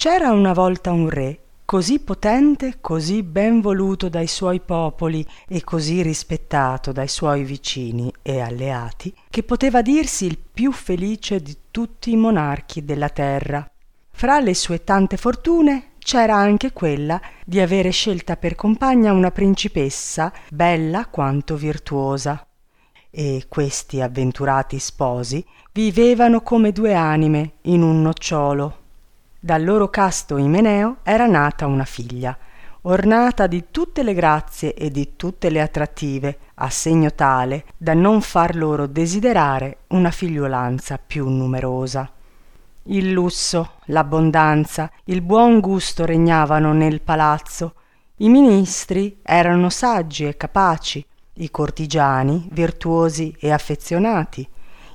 C'era una volta un re così potente, così ben voluto dai suoi popoli e così rispettato dai suoi vicini e alleati, che poteva dirsi il più felice di tutti i monarchi della terra. Fra le sue tante fortune c'era anche quella di avere scelta per compagna una principessa bella quanto virtuosa. E questi avventurati sposi vivevano come due anime in un nocciolo dal loro casto Imeneo era nata una figlia, ornata di tutte le grazie e di tutte le attrattive, a segno tale da non far loro desiderare una figliuolanza più numerosa. Il lusso, l'abbondanza, il buon gusto regnavano nel palazzo, i ministri erano saggi e capaci, i cortigiani virtuosi e affezionati,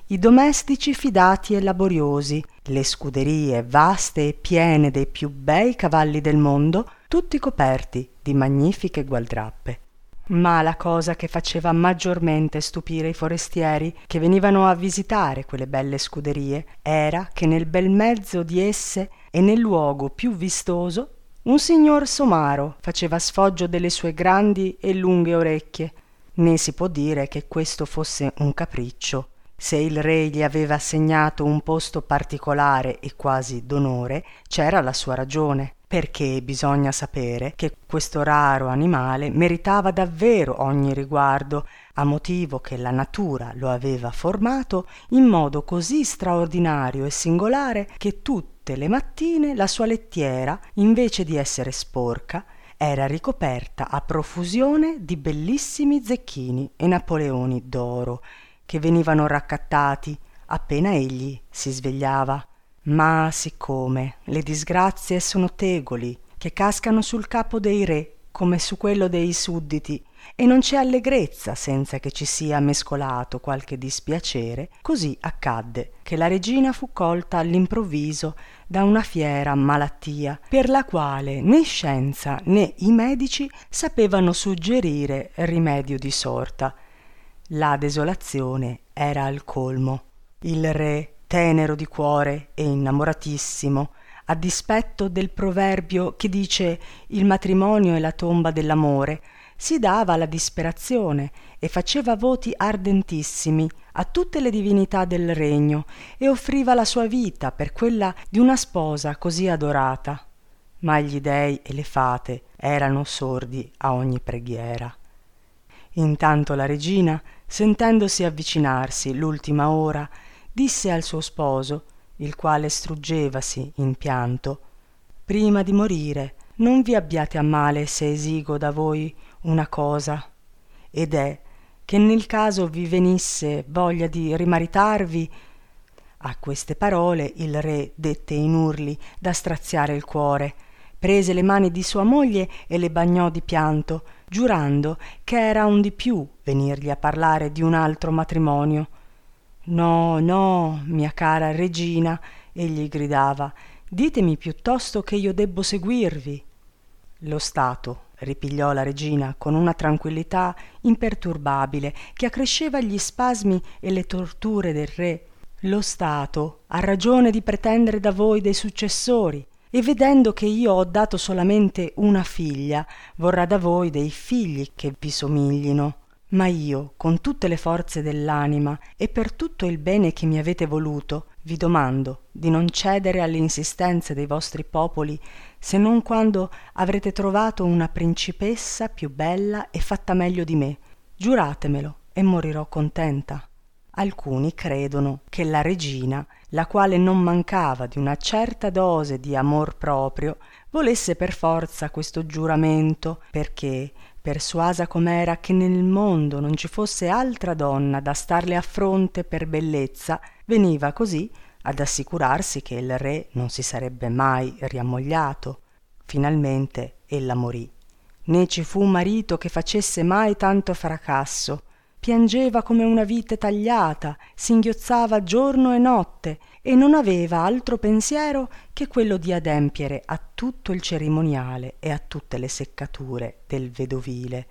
i domestici fidati e laboriosi, le scuderie vaste e piene dei più bei cavalli del mondo, tutti coperti di magnifiche gualdrappe. Ma la cosa che faceva maggiormente stupire i forestieri che venivano a visitare quelle belle scuderie era che nel bel mezzo di esse e nel luogo più vistoso un signor somaro faceva sfoggio delle sue grandi e lunghe orecchie. Né si può dire che questo fosse un capriccio se il re gli aveva assegnato un posto particolare e quasi d'onore, c'era la sua ragione, perché bisogna sapere che questo raro animale meritava davvero ogni riguardo, a motivo che la natura lo aveva formato in modo così straordinario e singolare che tutte le mattine la sua lettiera, invece di essere sporca, era ricoperta a profusione di bellissimi zecchini e napoleoni d'oro che venivano raccattati appena egli si svegliava. Ma siccome le disgrazie sono tegoli che cascano sul capo dei re come su quello dei sudditi e non c'è allegrezza senza che ci sia mescolato qualche dispiacere, così accadde che la regina fu colta all'improvviso da una fiera malattia, per la quale né scienza né i medici sapevano suggerire rimedio di sorta, la desolazione era al colmo. Il re, tenero di cuore e innamoratissimo, a dispetto del proverbio che dice il matrimonio è la tomba dell'amore, si dava alla disperazione e faceva voti ardentissimi a tutte le divinità del regno e offriva la sua vita per quella di una sposa così adorata. Ma gli dei e le fate erano sordi a ogni preghiera. Intanto la regina sentendosi avvicinarsi l'ultima ora disse al suo sposo il quale struggevasi in pianto prima di morire non vi abbiate a male se esigo da voi una cosa ed è che nel caso vi venisse voglia di rimaritarvi a queste parole il re dette in urli da straziare il cuore prese le mani di sua moglie e le bagnò di pianto giurando che era un di più venirgli a parlare di un altro matrimonio. No no mia cara regina egli gridava ditemi piuttosto che io debbo seguirvi. Lo stato ripigliò la regina con una tranquillità imperturbabile che accresceva gli spasmi e le torture del re. Lo stato ha ragione di pretendere da voi dei successori e vedendo che io ho dato solamente una figlia vorrà da voi dei figli che vi somiglino. Ma io con tutte le forze dell'anima e per tutto il bene che mi avete voluto vi domando di non cedere alle insistenze dei vostri popoli se non quando avrete trovato una principessa più bella e fatta meglio di me. Giuratemelo e morirò contenta. Alcuni credono che la regina la quale non mancava di una certa dose di amor proprio volesse per forza questo giuramento perché persuasa com'era che nel mondo non ci fosse altra donna da starle a fronte per bellezza veniva così ad assicurarsi che il re non si sarebbe mai riammogliato. Finalmente ella morì. Né ci fu marito che facesse mai tanto fracasso piangeva come una vite tagliata singhiozzava giorno e notte e non aveva altro pensiero che quello di adempiere a tutto il cerimoniale e a tutte le seccature del vedovile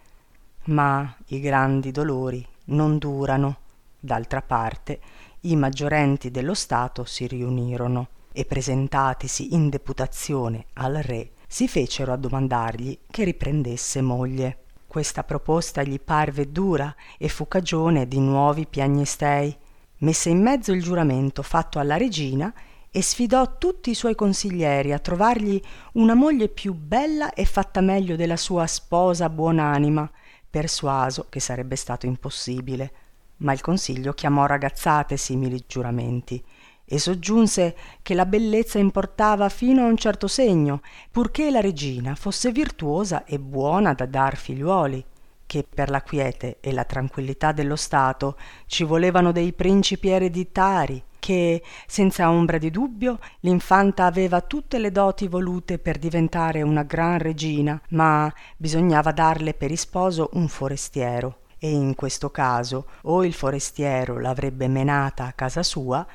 ma i grandi dolori non durano d'altra parte i maggiorenti dello stato si riunirono e presentatisi in deputazione al re, si fecero a domandargli che riprendesse moglie. Questa proposta gli parve dura e fu cagione di nuovi piagnistei. Messe in mezzo il giuramento fatto alla regina e sfidò tutti i suoi consiglieri a trovargli una moglie più bella e fatta meglio della sua sposa buonanima, persuaso che sarebbe stato impossibile. Ma il consiglio chiamò ragazzate simili giuramenti e soggiunse che la bellezza importava fino a un certo segno, purché la regina fosse virtuosa e buona da dar figliuoli, che per la quiete e la tranquillità dello Stato ci volevano dei principi ereditari, che, senza ombra di dubbio, l'infanta aveva tutte le doti volute per diventare una gran regina, ma bisognava darle per isposo un forestiero, e in questo caso o il forestiero l'avrebbe menata a casa sua,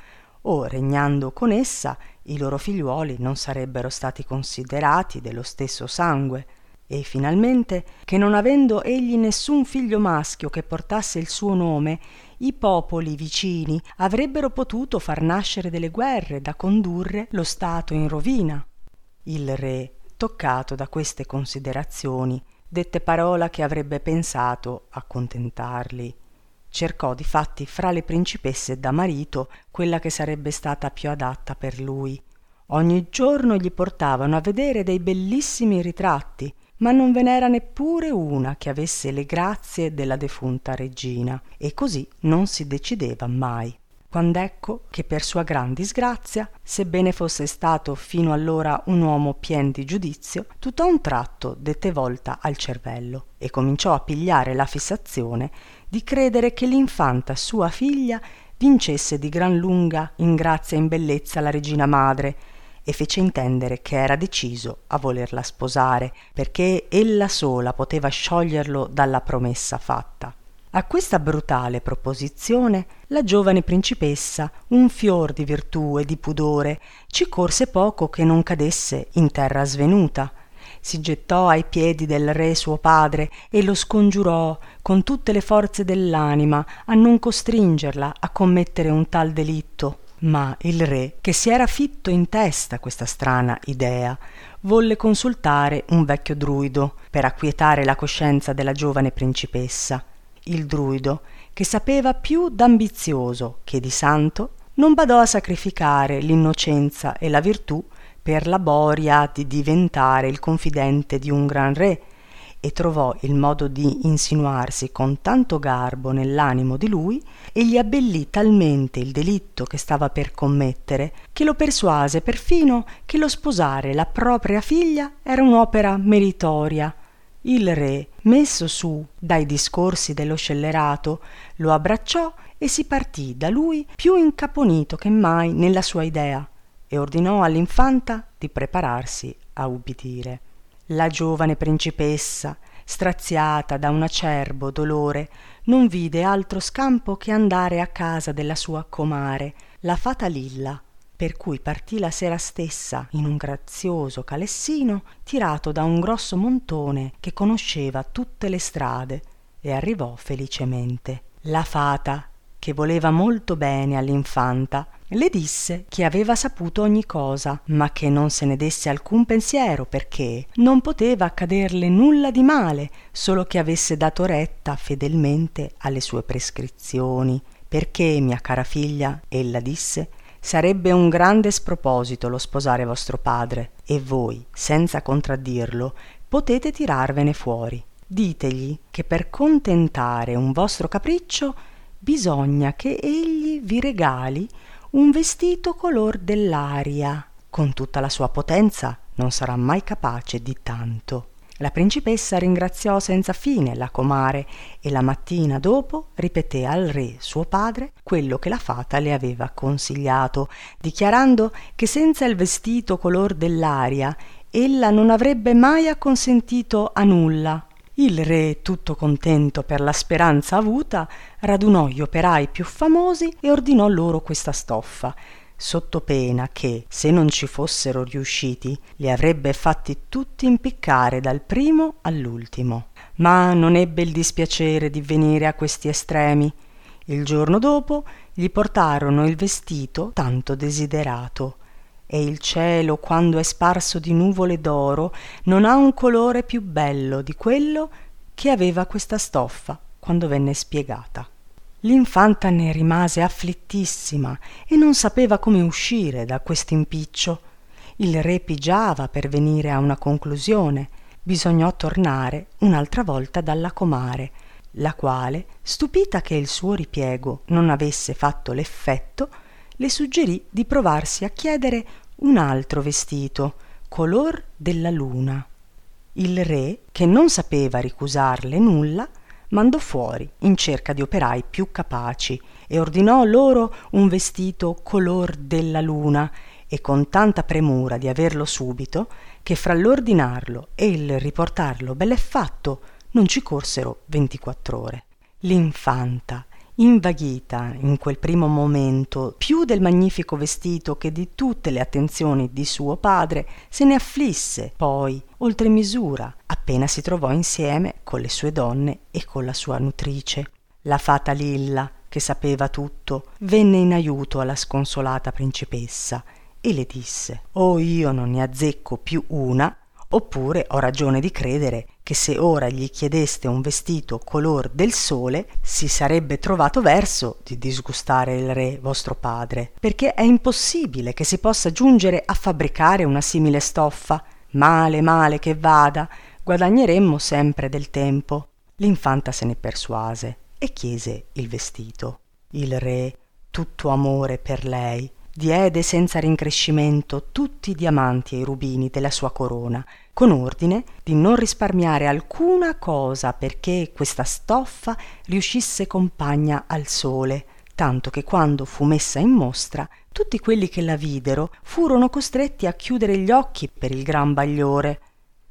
o regnando con essa i loro figliuoli non sarebbero stati considerati dello stesso sangue. E finalmente che non avendo egli nessun figlio maschio che portasse il suo nome i popoli vicini avrebbero potuto far nascere delle guerre da condurre lo stato in rovina. Il re toccato da queste considerazioni dette parola che avrebbe pensato accontentarli cercò difatti fra le principesse da marito quella che sarebbe stata più adatta per lui. Ogni giorno gli portavano a vedere dei bellissimi ritratti ma non ve n'era neppure una che avesse le grazie della defunta regina e così non si decideva mai. Quand'ecco che per sua gran disgrazia sebbene fosse stato fino allora un uomo pien di giudizio tutt'a un tratto dette volta al cervello e cominciò a pigliare la fissazione di credere che l'infanta sua figlia vincesse di gran lunga in grazia e in bellezza la regina madre e fece intendere che era deciso a volerla sposare perché ella sola poteva scioglierlo dalla promessa fatta. A questa brutale proposizione la giovane principessa un fior di virtù e di pudore ci corse poco che non cadesse in terra svenuta si gettò ai piedi del re suo padre e lo scongiurò con tutte le forze dell'anima a non costringerla a commettere un tal delitto. Ma il re che si era fitto in testa questa strana idea volle consultare un vecchio druido per acquietare la coscienza della giovane principessa. Il druido che sapeva più d'ambizioso che di santo non badò a sacrificare l'innocenza e la virtù per la boria di diventare il confidente di un gran re e trovò il modo di insinuarsi con tanto garbo nell'animo di lui e gli abbellì talmente il delitto che stava per commettere che lo persuase perfino che lo sposare la propria figlia era un'opera meritoria. Il re messo su dai discorsi dello scellerato lo abbracciò e si partì da lui più incaponito che mai nella sua idea e ordinò all'infanta di prepararsi a ubbidire. La giovane principessa straziata da un acerbo dolore non vide altro scampo che andare a casa della sua comare la fata lilla per cui partì la sera stessa in un grazioso calessino tirato da un grosso montone che conosceva tutte le strade e arrivò felicemente. La fata che voleva molto bene all'infanta, le disse che aveva saputo ogni cosa, ma che non se ne desse alcun pensiero perché non poteva accaderle nulla di male, solo che avesse dato retta fedelmente alle sue prescrizioni. Perché, mia cara figlia, ella disse, sarebbe un grande sproposito lo sposare vostro padre, e voi, senza contraddirlo, potete tirarvene fuori. Ditegli che per contentare un vostro capriccio bisogna che egli vi regali un vestito color dell'aria. Con tutta la sua potenza non sarà mai capace di tanto. La principessa ringraziò senza fine la comare e la mattina dopo ripeté al re suo padre quello che la fata le aveva consigliato dichiarando che senza il vestito color dell'aria ella non avrebbe mai acconsentito a nulla il re tutto contento per la speranza avuta radunò gli operai più famosi e ordinò loro questa stoffa sotto pena che se non ci fossero riusciti li avrebbe fatti tutti impiccare dal primo all'ultimo. Ma non ebbe il dispiacere di venire a questi estremi. Il giorno dopo gli portarono il vestito tanto desiderato e il cielo, quando è sparso di nuvole d'oro, non ha un colore più bello di quello che aveva questa stoffa quando venne spiegata. L'infanta ne rimase afflittissima e non sapeva come uscire da quest'impiccio. Il re pigiava per venire a una conclusione. Bisognò tornare un'altra volta dalla comare, la quale, stupita che il suo ripiego non avesse fatto l'effetto, le suggerì di provarsi a chiedere un altro vestito, color della luna. Il re, che non sapeva ricusarle nulla, mandò fuori in cerca di operai più capaci e ordinò loro un vestito color della luna e con tanta premura di averlo subito che fra l'ordinarlo e il riportarlo bell'e fatto non ci corsero ventiquattr'ore. L'infanta, invaghita in quel primo momento più del magnifico vestito che di tutte le attenzioni di suo padre, se ne afflisse poi oltre misura appena si trovò insieme con le sue donne e con la sua nutrice. La fata Lilla, che sapeva tutto, venne in aiuto alla sconsolata principessa e le disse o io non ne azzecco più una oppure ho ragione di credere che se ora gli chiedeste un vestito color del sole si sarebbe trovato verso di disgustare il re vostro padre. Perché è impossibile che si possa giungere a fabbricare una simile stoffa. Male male che vada guadagneremmo sempre del tempo. L'infanta se ne persuase e chiese il vestito. Il re tutto amore per lei diede senza rincrescimento tutti i diamanti e i rubini della sua corona con ordine di non risparmiare alcuna cosa perché questa stoffa riuscisse compagna al sole tanto che quando fu messa in mostra tutti quelli che la videro furono costretti a chiudere gli occhi per il gran bagliore.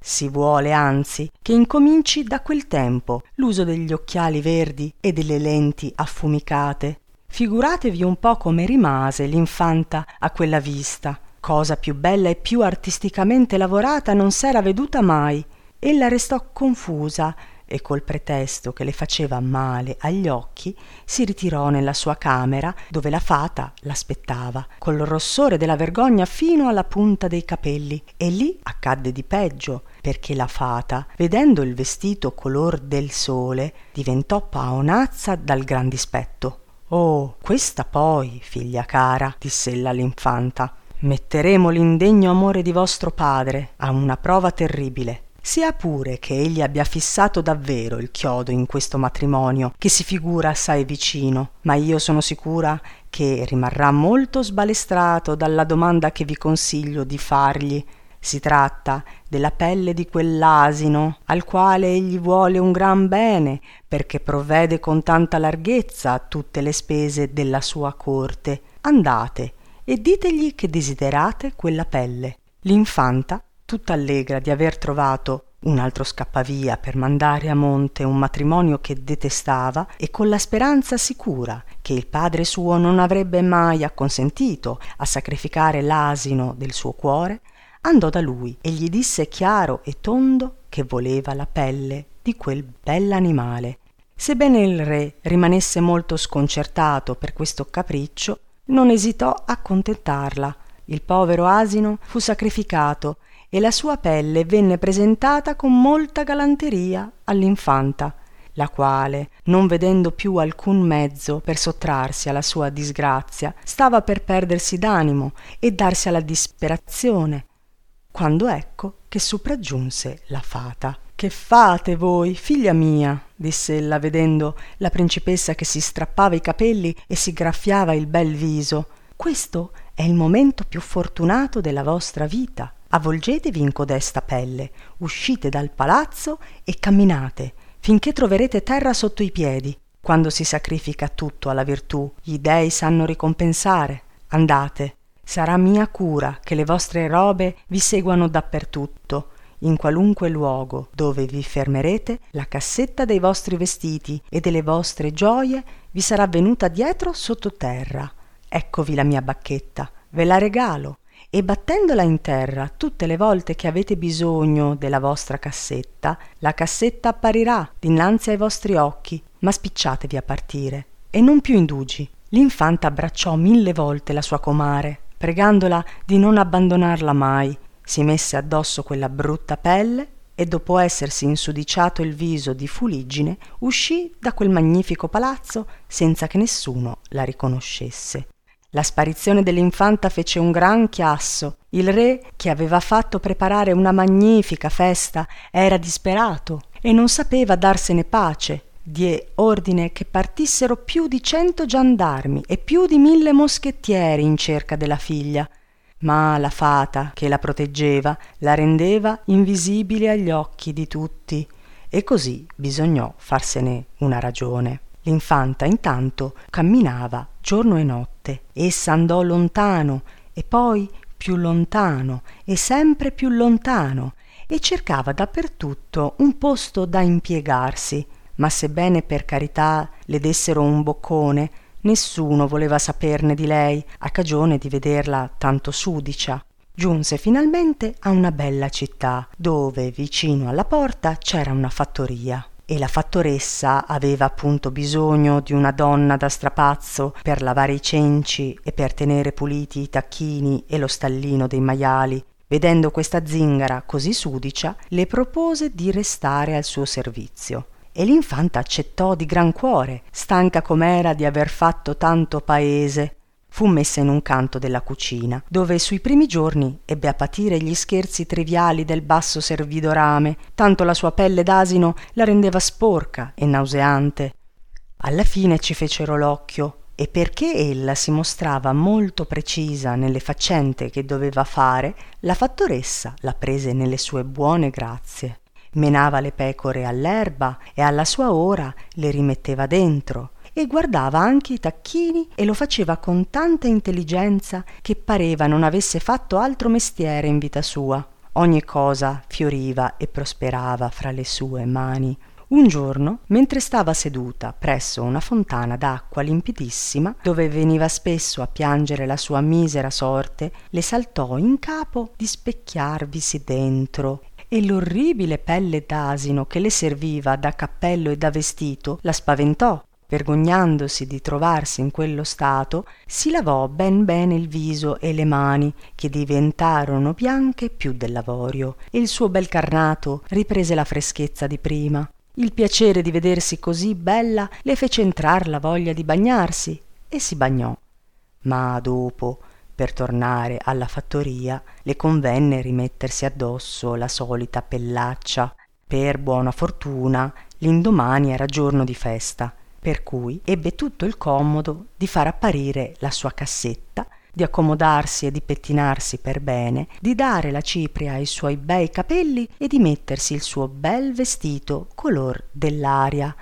Si vuole anzi che incominci da quel tempo l'uso degli occhiali verdi e delle lenti affumicate figuratevi un po come rimase l'infanta a quella vista. Cosa più bella e più artisticamente lavorata non s'era veduta mai. Ella restò confusa e col pretesto che le faceva male agli occhi si ritirò nella sua camera dove la fata l'aspettava col rossore della vergogna fino alla punta dei capelli. E lì accadde di peggio perché la fata vedendo il vestito color del sole diventò paonazza dal gran dispetto oh questa poi figlia cara diss'ella all'infanta metteremo l'indegno amore di vostro padre a una prova terribile. Sia pure che egli abbia fissato davvero il chiodo in questo matrimonio che si figura assai vicino ma io sono sicura che rimarrà molto sbalestrato dalla domanda che vi consiglio di fargli si tratta della pelle di quell'asino al quale egli vuole un gran bene perché provvede con tanta larghezza a tutte le spese della sua corte. Andate e ditegli che desiderate quella pelle. L'infanta tutta allegra di aver trovato un altro scappavia per mandare a monte un matrimonio che detestava e con la speranza sicura che il padre suo non avrebbe mai acconsentito a sacrificare l'asino del suo cuore andò da lui e gli disse chiaro e tondo che voleva la pelle di quel bell'animale. Sebbene il re rimanesse molto sconcertato per questo capriccio non esitò a contentarla. Il povero asino fu sacrificato e la sua pelle venne presentata con molta galanteria all'infanta la quale non vedendo più alcun mezzo per sottrarsi alla sua disgrazia stava per perdersi d'animo e darsi alla disperazione quando ecco che sopraggiunse la fata. Che fate voi figlia mia? diss'ella vedendo la principessa che si strappava i capelli e si graffiava il bel viso. Questo è il momento più fortunato della vostra vita. Avvolgetevi in codesta pelle uscite dal palazzo e camminate finché troverete terra sotto i piedi. Quando si sacrifica tutto alla virtù gli dei sanno ricompensare. Andate sarà mia cura che le vostre robe vi seguano dappertutto in qualunque luogo dove vi fermerete la cassetta dei vostri vestiti e delle vostre gioie vi sarà venuta dietro sottoterra. Eccovi la mia bacchetta ve la regalo. E battendola in terra tutte le volte che avete bisogno della vostra cassetta la cassetta apparirà dinanzi ai vostri occhi ma spicciatevi a partire. E non più indugi. L'infanta abbracciò mille volte la sua comare pregandola di non abbandonarla mai. Si messe addosso quella brutta pelle e dopo essersi insudiciato il viso di fuliggine uscì da quel magnifico palazzo senza che nessuno la riconoscesse. La sparizione dell'infanta fece un gran chiasso. Il re, che aveva fatto preparare una magnifica festa, era disperato e non sapeva darsene pace. Die ordine che partissero più di cento giandarmi e più di mille moschettieri in cerca della figlia ma la fata che la proteggeva la rendeva invisibile agli occhi di tutti e così bisognò farsene una ragione. L'infanta intanto camminava giorno e notte. Essa andò lontano e poi più lontano e sempre più lontano e cercava dappertutto un posto da impiegarsi, ma sebbene per carità le dessero un boccone, Nessuno voleva saperne di lei, a cagione di vederla tanto sudicia. Giunse finalmente a una bella città, dove vicino alla porta c'era una fattoria e la fattoressa aveva appunto bisogno di una donna da strapazzo per lavare i cenci e per tenere puliti i tacchini e lo stallino dei maiali. Vedendo questa zingara così sudicia, le propose di restare al suo servizio e l'infanta accettò di gran cuore, stanca com'era di aver fatto tanto paese. Fu messa in un canto della cucina, dove sui primi giorni ebbe a patire gli scherzi triviali del basso servidorame, tanto la sua pelle d'asino la rendeva sporca e nauseante. Alla fine ci fecero l'occhio, e perché ella si mostrava molto precisa nelle faccente che doveva fare, la fattoressa la prese nelle sue buone grazie menava le pecore all'erba e alla sua ora le rimetteva dentro e guardava anche i tacchini e lo faceva con tanta intelligenza che pareva non avesse fatto altro mestiere in vita sua. Ogni cosa fioriva e prosperava fra le sue mani. Un giorno, mentre stava seduta presso una fontana d'acqua limpidissima, dove veniva spesso a piangere la sua misera sorte, le saltò in capo di specchiarvisi dentro e l'orribile pelle d'asino che le serviva da cappello e da vestito la spaventò. Vergognandosi di trovarsi in quello stato, si lavò ben bene il viso e le mani, che diventarono bianche più dell'avorio, e il suo bel carnato riprese la freschezza di prima. Il piacere di vedersi così bella le fece entrar la voglia di bagnarsi, e si bagnò. Ma dopo, per tornare alla fattoria le convenne rimettersi addosso la solita pellaccia. Per buona fortuna l'indomani era giorno di festa, per cui ebbe tutto il comodo di far apparire la sua cassetta, di accomodarsi e di pettinarsi per bene, di dare la cipria ai suoi bei capelli e di mettersi il suo bel vestito color dell'aria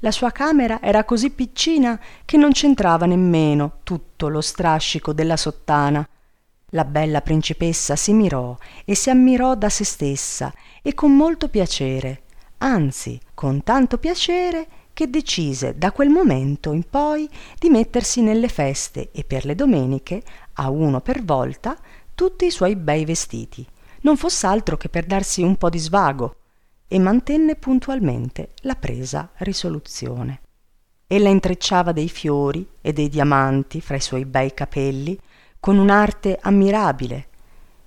la sua camera era così piccina che non c'entrava nemmeno tutto lo strascico della sottana. La bella principessa si mirò e si ammirò da se stessa e con molto piacere, anzi con tanto piacere che decise da quel momento in poi di mettersi nelle feste e per le domeniche, a uno per volta, tutti i suoi bei vestiti, non foss'altro che per darsi un po di svago, e mantenne puntualmente la presa risoluzione. Ella intrecciava dei fiori e dei diamanti fra i suoi bei capelli con un'arte ammirabile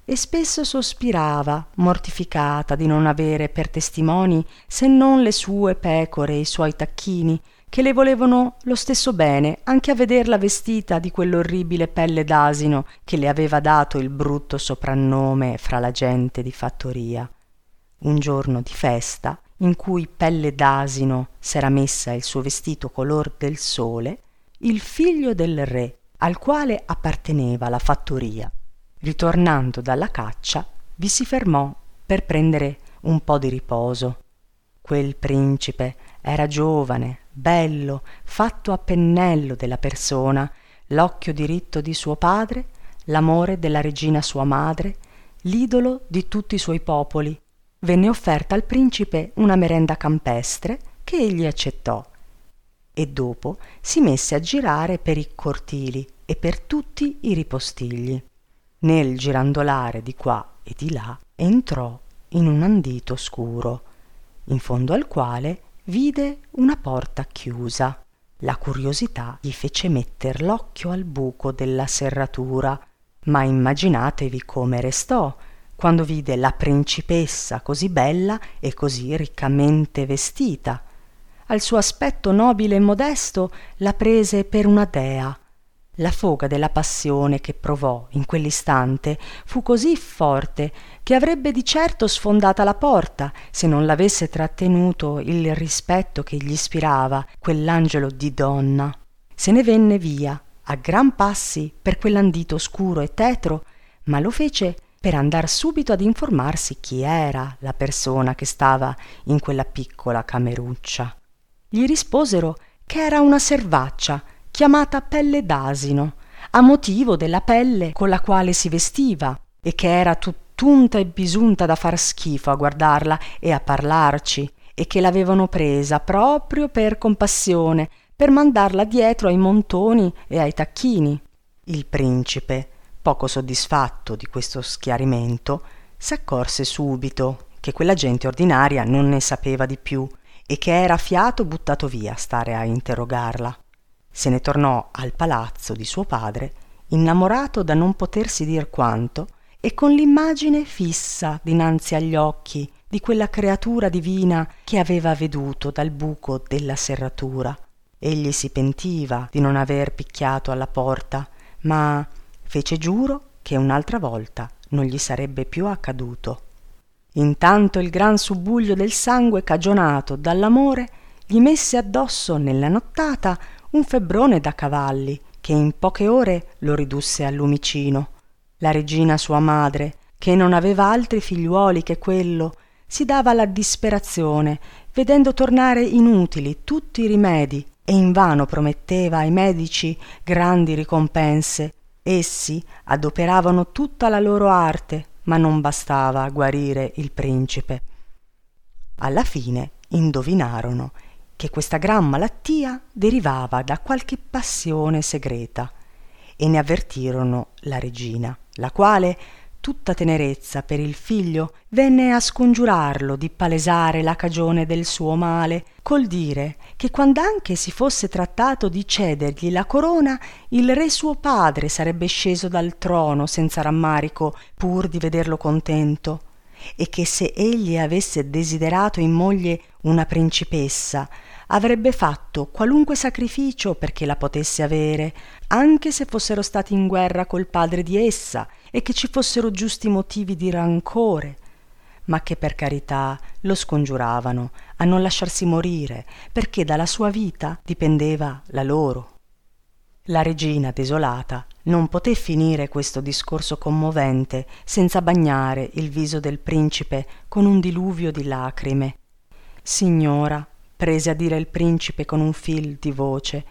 e spesso sospirava, mortificata di non avere per testimoni se non le sue pecore e i suoi tacchini, che le volevano lo stesso bene anche a vederla vestita di quell'orribile pelle d'asino che le aveva dato il brutto soprannome fra la gente di fattoria un giorno di festa, in cui Pelle d'Asino s'era messa il suo vestito color del sole, il figlio del re, al quale apparteneva la fattoria, ritornando dalla caccia, vi si fermò per prendere un po di riposo. Quel principe era giovane, bello, fatto a pennello della persona, l'occhio diritto di suo padre, l'amore della regina sua madre, l'idolo di tutti i suoi popoli, venne offerta al principe una merenda campestre che egli accettò e dopo si messe a girare per i cortili e per tutti i ripostigli. Nel girandolare di qua e di là entrò in un andito scuro, in fondo al quale vide una porta chiusa. La curiosità gli fece metter l'occhio al buco della serratura ma immaginatevi come restò quando vide la principessa così bella e così riccamente vestita. Al suo aspetto nobile e modesto la prese per una dea. La foga della passione che provò in quell'istante fu così forte che avrebbe di certo sfondata la porta se non l'avesse trattenuto il rispetto che gli ispirava quell'angelo di donna. Se ne venne via a gran passi per quell'andito oscuro e tetro, ma lo fece per andar subito ad informarsi chi era la persona che stava in quella piccola cameruccia. Gli risposero che era una servaccia chiamata pelle d'asino, a motivo della pelle con la quale si vestiva, e che era tutt'unta e bisunta da far schifo a guardarla e a parlarci, e che l'avevano presa proprio per compassione per mandarla dietro ai montoni e ai tacchini. Il principe, poco soddisfatto di questo schiarimento, s'accorse subito che quella gente ordinaria non ne sapeva di più e che era fiato buttato via stare a interrogarla. Se ne tornò al palazzo di suo padre, innamorato da non potersi dir quanto, e con l'immagine fissa dinanzi agli occhi di quella creatura divina che aveva veduto dal buco della serratura egli si pentiva di non aver picchiato alla porta ma fece giuro che un'altra volta non gli sarebbe più accaduto. Intanto il gran subbuglio del sangue cagionato dall'amore gli messe addosso nella nottata un febbrone da cavalli che in poche ore lo ridusse al lumicino. La regina sua madre che non aveva altri figliuoli che quello si dava alla disperazione vedendo tornare inutili tutti i rimedi e invano prometteva ai medici grandi ricompense essi adoperavano tutta la loro arte ma non bastava a guarire il principe. Alla fine indovinarono che questa gran malattia derivava da qualche passione segreta e ne avvertirono la regina la quale tutta tenerezza per il figlio venne a scongiurarlo di palesare la cagione del suo male col dire che quand'anche si fosse trattato di cedergli la corona il re suo padre sarebbe sceso dal trono senza rammarico pur di vederlo contento. E che se egli avesse desiderato in moglie una principessa avrebbe fatto qualunque sacrificio perché la potesse avere anche se fossero stati in guerra col padre di essa e che ci fossero giusti motivi di rancore ma che per carità lo scongiuravano a non lasciarsi morire perché dalla sua vita dipendeva la loro. La regina desolata non poté finire questo discorso commovente senza bagnare il viso del principe con un diluvio di lacrime. Signora prese a dire il principe con un fil di voce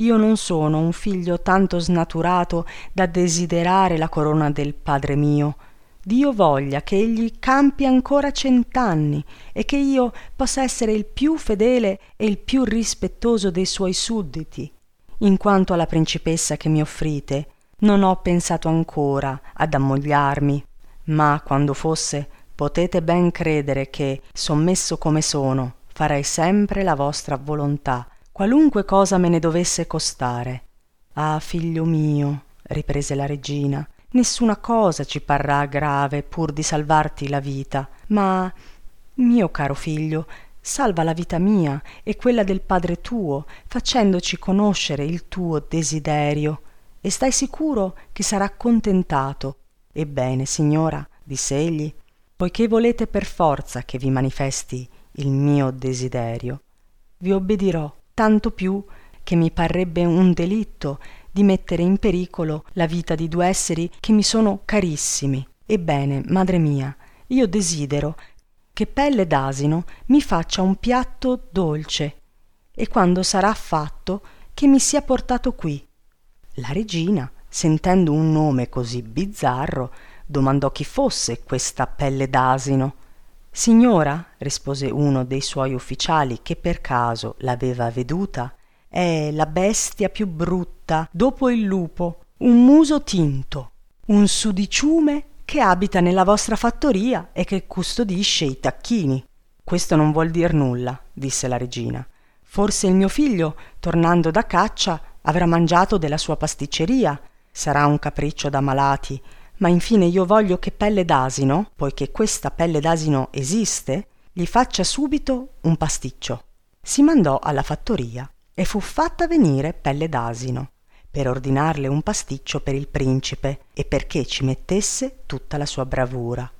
io non sono un figlio tanto snaturato da desiderare la corona del padre mio. Dio voglia che egli campi ancora cent'anni e che io possa essere il più fedele e il più rispettoso dei suoi sudditi. In quanto alla principessa che mi offrite non ho pensato ancora ad ammogliarmi ma quando fosse potete ben credere che sommesso come sono farei sempre la vostra volontà qualunque cosa me ne dovesse costare. Ah figlio mio riprese la regina nessuna cosa ci parrà grave pur di salvarti la vita. Ma mio caro figlio salva la vita mia e quella del padre tuo facendoci conoscere il tuo desiderio. E stai sicuro che sarà contentato ebbene signora disse egli poiché volete per forza che vi manifesti il mio desiderio vi obbedirò tanto più che mi parrebbe un delitto di mettere in pericolo la vita di due esseri che mi sono carissimi. Ebbene madre mia io desidero che pelle d'asino mi faccia un piatto dolce e quando sarà fatto che mi sia portato qui. La regina sentendo un nome così bizzarro domandò chi fosse questa pelle d'asino signora rispose uno dei suoi ufficiali che per caso l'aveva veduta è la bestia più brutta dopo il lupo un muso tinto un sudiciume che abita nella vostra fattoria e che custodisce i tacchini. Questo non vuol dir nulla disse la regina. Forse il mio figlio tornando da caccia avrà mangiato della sua pasticceria. Sarà un capriccio da malati, ma infine io voglio che Pelle d'Asino, poiché questa pelle d'asino esiste, gli faccia subito un pasticcio. Si mandò alla fattoria e fu fatta venire Pelle d'Asino per ordinarle un pasticcio per il principe e perché ci mettesse tutta la sua bravura.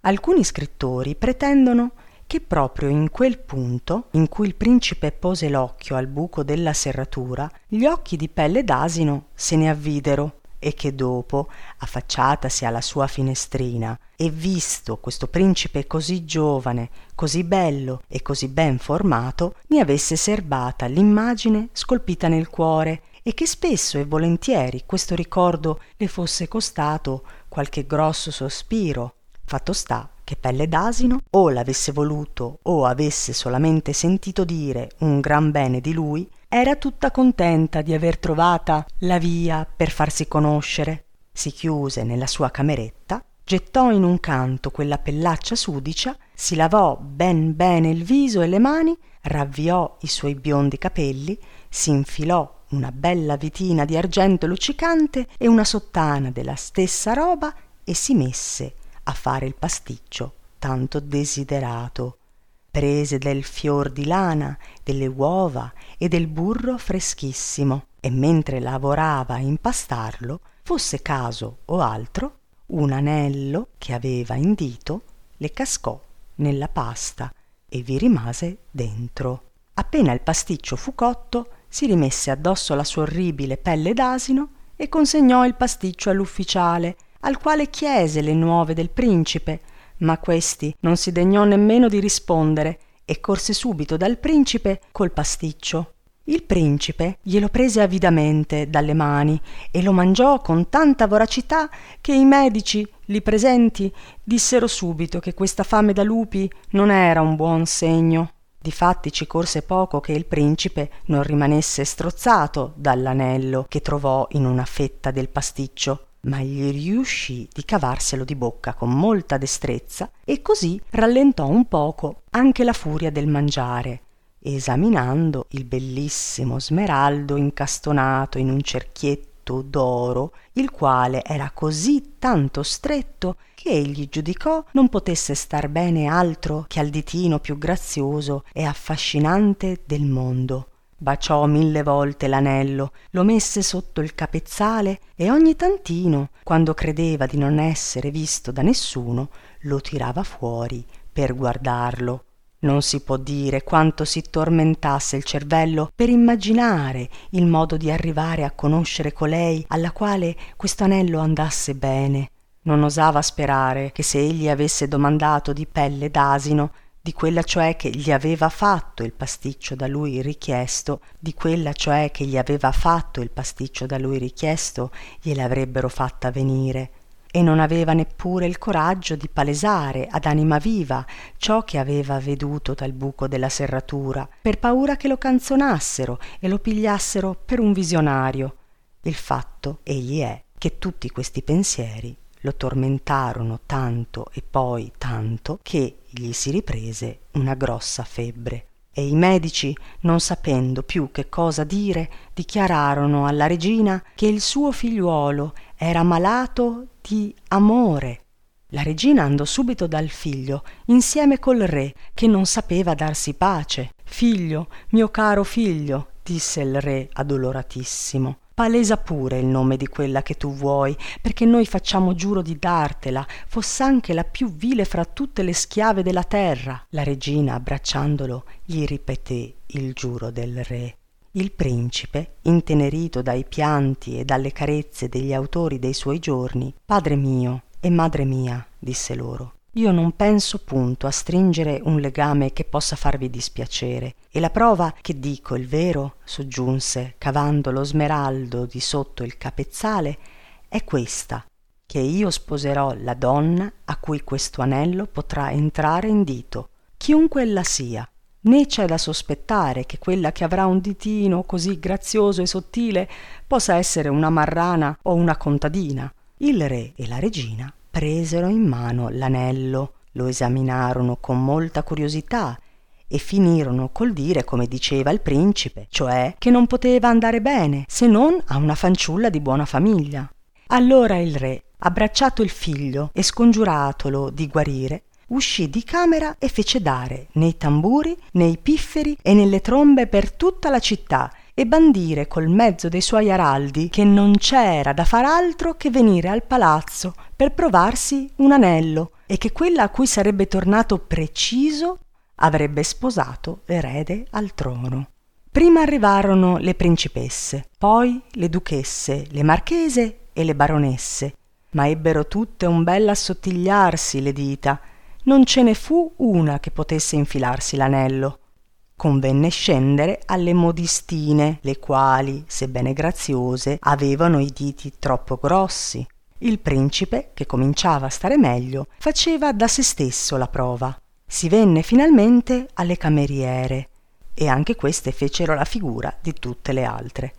Alcuni scrittori pretendono che proprio in quel punto in cui il principe pose l'occhio al buco della serratura, gli occhi di pelle d'asino se ne avvidero e che dopo, affacciatasi alla sua finestrina e visto questo principe così giovane, così bello e così ben formato, ne avesse serbata l'immagine scolpita nel cuore e che spesso e volentieri questo ricordo le fosse costato qualche grosso sospiro. Fatto sta che Pelle d'Asino o l'avesse voluto o avesse solamente sentito dire un gran bene di lui, era tutta contenta di aver trovata la via per farsi conoscere. Si chiuse nella sua cameretta, gettò in un canto quella pellaccia sudicia, si lavò ben bene il viso e le mani, ravviò i suoi biondi capelli, si infilò una bella vitina di argento luccicante e una sottana della stessa roba e si messe a fare il pasticcio tanto desiderato prese del fior di lana delle uova e del burro freschissimo. E mentre lavorava a impastarlo fosse caso o altro un anello che aveva in dito le cascò nella pasta e vi rimase dentro. Appena il pasticcio fu cotto si rimesse addosso la sua orribile pelle d'asino e consegnò il pasticcio all'ufficiale al quale chiese le nuove del principe ma questi non si degnò nemmeno di rispondere e corse subito dal principe col pasticcio. Il principe glielo prese avidamente dalle mani e lo mangiò con tanta voracità che i medici lì presenti dissero subito che questa fame da lupi non era un buon segno. Difatti ci corse poco che il principe non rimanesse strozzato dall'anello che trovò in una fetta del pasticcio ma gli riuscì di cavarselo di bocca con molta destrezza e così rallentò un poco anche la furia del mangiare esaminando il bellissimo smeraldo incastonato in un cerchietto d'oro il quale era così tanto stretto che egli giudicò non potesse star bene altro che al ditino più grazioso e affascinante del mondo baciò mille volte l'anello lo messe sotto il capezzale e ogni tantino quando credeva di non essere visto da nessuno lo tirava fuori per guardarlo. Non si può dire quanto si tormentasse il cervello per immaginare il modo di arrivare a conoscere colei alla quale questo anello andasse bene. Non osava sperare che se egli avesse domandato di pelle d'asino di quella cioè che gli aveva fatto il pasticcio da lui richiesto, di quella cioè che gli aveva fatto il pasticcio da lui richiesto, gliel'avrebbero fatta venire e non aveva neppure il coraggio di palesare ad anima viva ciò che aveva veduto dal buco della serratura, per paura che lo canzonassero e lo pigliassero per un visionario. Il fatto egli è che tutti questi pensieri lo tormentarono tanto e poi tanto che gli si riprese una grossa febbre. E i medici non sapendo più che cosa dire dichiararono alla regina che il suo figliuolo era malato di amore. La regina andò subito dal figlio insieme col re che non sapeva darsi pace. Figlio mio caro figlio disse il re addoloratissimo palesa pure il nome di quella che tu vuoi perché noi facciamo giuro di dartela foss'anche la più vile fra tutte le schiave della terra. La regina abbracciandolo gli ripeté il giuro del re. Il principe intenerito dai pianti e dalle carezze degli autori dei suoi giorni padre mio e madre mia disse loro io non penso punto a stringere un legame che possa farvi dispiacere. E la prova che dico il vero soggiunse cavando lo smeraldo di sotto il capezzale è questa che io sposerò la donna a cui questo anello potrà entrare in dito. Chiunque ella sia né c'è da sospettare che quella che avrà un ditino così grazioso e sottile possa essere una marrana o una contadina. Il re e la regina presero in mano l'anello lo esaminarono con molta curiosità e finirono col dire come diceva il principe cioè che non poteva andare bene se non a una fanciulla di buona famiglia. Allora il re abbracciato il figlio e scongiuratolo di guarire uscì di camera e fece dare nei tamburi nei pifferi e nelle trombe per tutta la città e bandire col mezzo dei suoi araldi che non c'era da far altro che venire al palazzo per provarsi un anello e che quella a cui sarebbe tornato preciso avrebbe sposato erede al trono. Prima arrivarono le principesse, poi le duchesse, le marchese e le baronesse, ma ebbero tutte un bel assottigliarsi le dita. Non ce ne fu una che potesse infilarsi l'anello convenne scendere alle modistine, le quali, sebbene graziose, avevano i diti troppo grossi. Il principe, che cominciava a stare meglio, faceva da se stesso la prova. Si venne finalmente alle cameriere, e anche queste fecero la figura di tutte le altre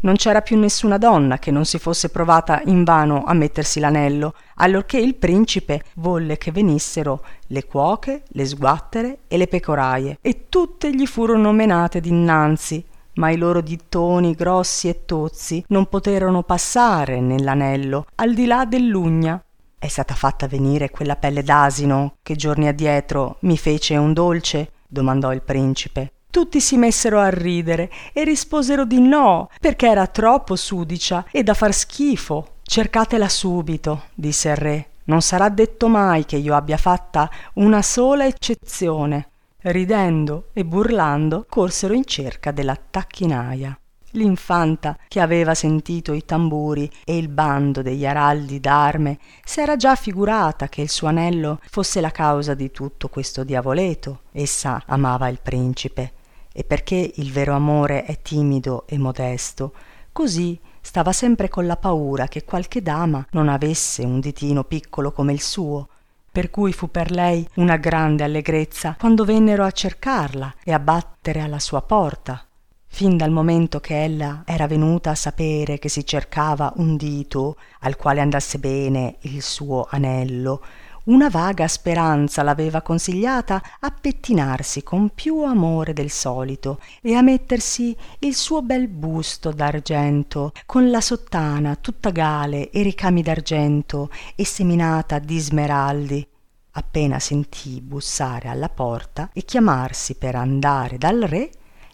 non c'era più nessuna donna che non si fosse provata invano a mettersi l'anello, allorché il principe volle che venissero le cuoche, le sguattere e le pecoraie, e tutte gli furono menate dinanzi, ma i loro dittoni grossi e tozzi non poterono passare nell'anello, al di là dell'ugna. È stata fatta venire quella pelle d'asino che giorni addietro mi fece un dolce? domandò il principe. Tutti si messero a ridere e risposero di no, perché era troppo sudicia e da far schifo. Cercatela subito, disse il re. Non sarà detto mai che io abbia fatta una sola eccezione. Ridendo e burlando, corsero in cerca della tacchinaia. L'infanta, che aveva sentito i tamburi e il bando degli araldi d'arme, s'era già figurata che il suo anello fosse la causa di tutto questo diavoleto. Essa amava il principe e perché il vero amore è timido e modesto, così stava sempre con la paura che qualche dama non avesse un ditino piccolo come il suo, per cui fu per lei una grande allegrezza quando vennero a cercarla e a battere alla sua porta. Fin dal momento che ella era venuta a sapere che si cercava un dito al quale andasse bene il suo anello, una vaga speranza l'aveva consigliata a pettinarsi con più amore del solito e a mettersi il suo bel busto d'argento con la sottana tutta gale e ricami d'argento e seminata di smeraldi. Appena sentì bussare alla porta e chiamarsi per andare dal re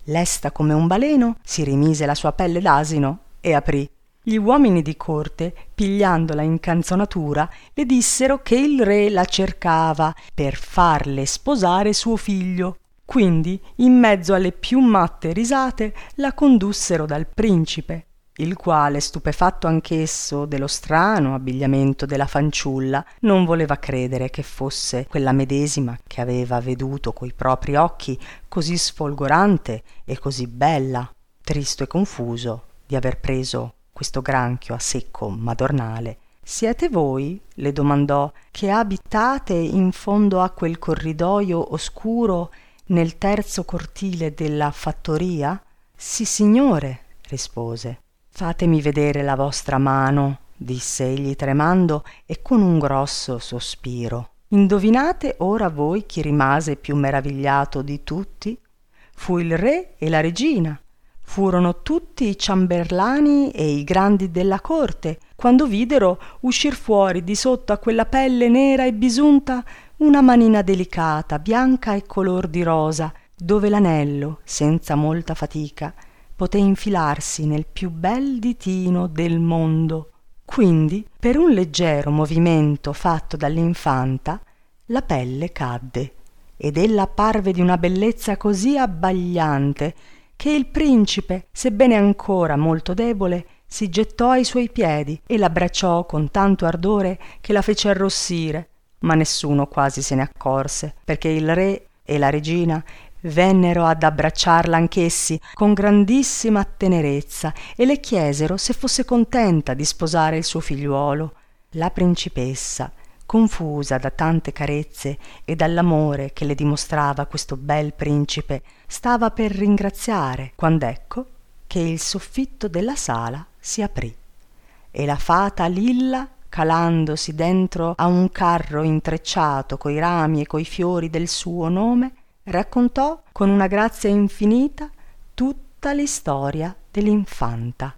lesta come un baleno si rimise la sua pelle d'asino e aprì gli uomini di corte, pigliandola in canzonatura, le dissero che il re la cercava per farle sposare suo figlio. Quindi, in mezzo alle più matte risate, la condussero dal principe, il quale, stupefatto anch'esso dello strano abbigliamento della fanciulla, non voleva credere che fosse quella medesima che aveva veduto coi propri occhi così sfolgorante e così bella, tristo e confuso di aver preso questo granchio a secco madornale. Siete voi? le domandò che abitate in fondo a quel corridoio oscuro nel terzo cortile della fattoria? Sissignore rispose. Fatemi vedere la vostra mano disse egli tremando e con un grosso sospiro. Indovinate ora voi chi rimase più meravigliato di tutti? Fu il re e la regina furono tutti i ciamberlani e i grandi della corte. Quando videro uscir fuori di sotto a quella pelle nera e bisunta una manina delicata bianca e color di rosa dove l'anello senza molta fatica poté infilarsi nel più bel ditino del mondo. Quindi per un leggero movimento fatto dall'infanta la pelle cadde ed ella apparve di una bellezza così abbagliante che il principe sebbene ancora molto debole si gettò ai suoi piedi e l'abbracciò con tanto ardore che la fece arrossire ma nessuno quasi se ne accorse perché il re e la regina vennero ad abbracciarla anch'essi con grandissima tenerezza e le chiesero se fosse contenta di sposare il suo figliuolo la principessa confusa da tante carezze e dall'amore che le dimostrava questo bel principe stava per ringraziare quand'ecco che il soffitto della sala si aprì e la fata lilla calandosi dentro a un carro intrecciato coi rami e coi fiori del suo nome raccontò con una grazia infinita tutta l'istoria dell'infanta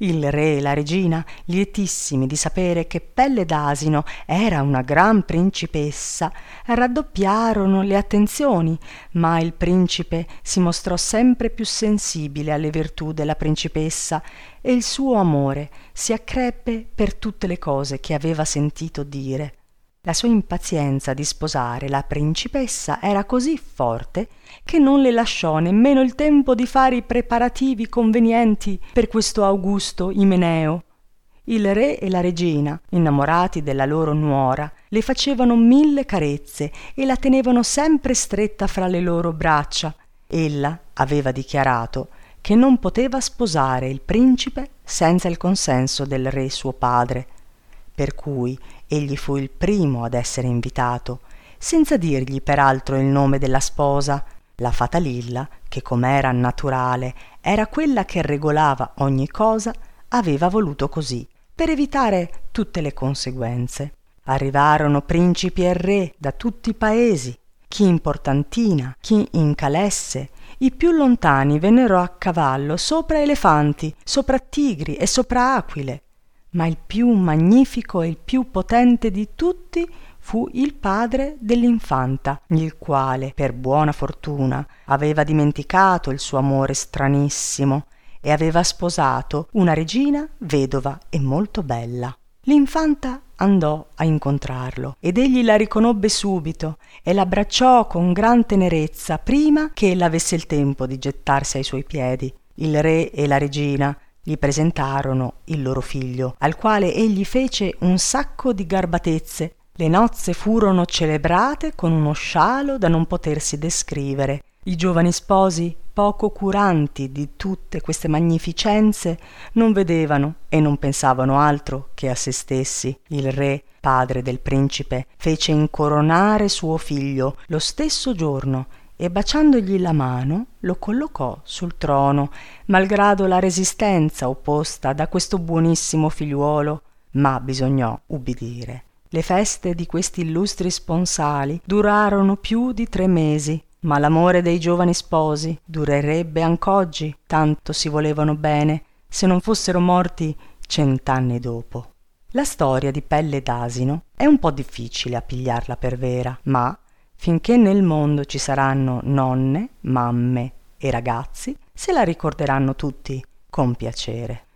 Il re e la regina, lietissimi di sapere che Pelle d'Asino era una gran principessa, raddoppiarono le attenzioni, ma il principe si mostrò sempre più sensibile alle virtù della principessa e il suo amore si accrebbe per tutte le cose che aveva sentito dire. La sua impazienza di sposare la principessa era così forte che non le lasciò nemmeno il tempo di fare i preparativi convenienti per questo augusto Imeneo. Il re e la regina, innamorati della loro nuora, le facevano mille carezze e la tenevano sempre stretta fra le loro braccia. Ella aveva dichiarato che non poteva sposare il principe senza il consenso del re suo padre, per cui egli fu il primo ad essere invitato, senza dirgli peraltro il nome della sposa, la fatalilla, che com'era naturale, era quella che regolava ogni cosa, aveva voluto così, per evitare tutte le conseguenze. Arrivarono principi e re da tutti i paesi, chi in portantina, chi in calesse, i più lontani vennero a cavallo sopra elefanti, sopra tigri e sopra aquile, ma il più magnifico e il più potente di tutti fu il padre dell'infanta, il quale, per buona fortuna, aveva dimenticato il suo amore stranissimo e aveva sposato una regina vedova e molto bella. L'infanta andò a incontrarlo ed egli la riconobbe subito e l'abbracciò con gran tenerezza prima che ella avesse il tempo di gettarsi ai suoi piedi. Il re e la regina gli presentarono il loro figlio, al quale egli fece un sacco di garbatezze. Le nozze furono celebrate con uno scialo da non potersi descrivere. I giovani sposi, poco curanti di tutte queste magnificenze, non vedevano e non pensavano altro che a se stessi. Il re, padre del principe, fece incoronare suo figlio lo stesso giorno e baciandogli la mano lo collocò sul trono, malgrado la resistenza opposta da questo buonissimo figliuolo, ma bisognò ubbidire. Le feste di questi illustri sponsali durarono più di tre mesi, ma l'amore dei giovani sposi durerebbe anc'oggi, tanto si volevano bene, se non fossero morti cent'anni dopo. La storia di Pelle d'Asino è un po' difficile a pigliarla per vera, ma finché nel mondo ci saranno nonne, mamme e ragazzi, se la ricorderanno tutti con piacere.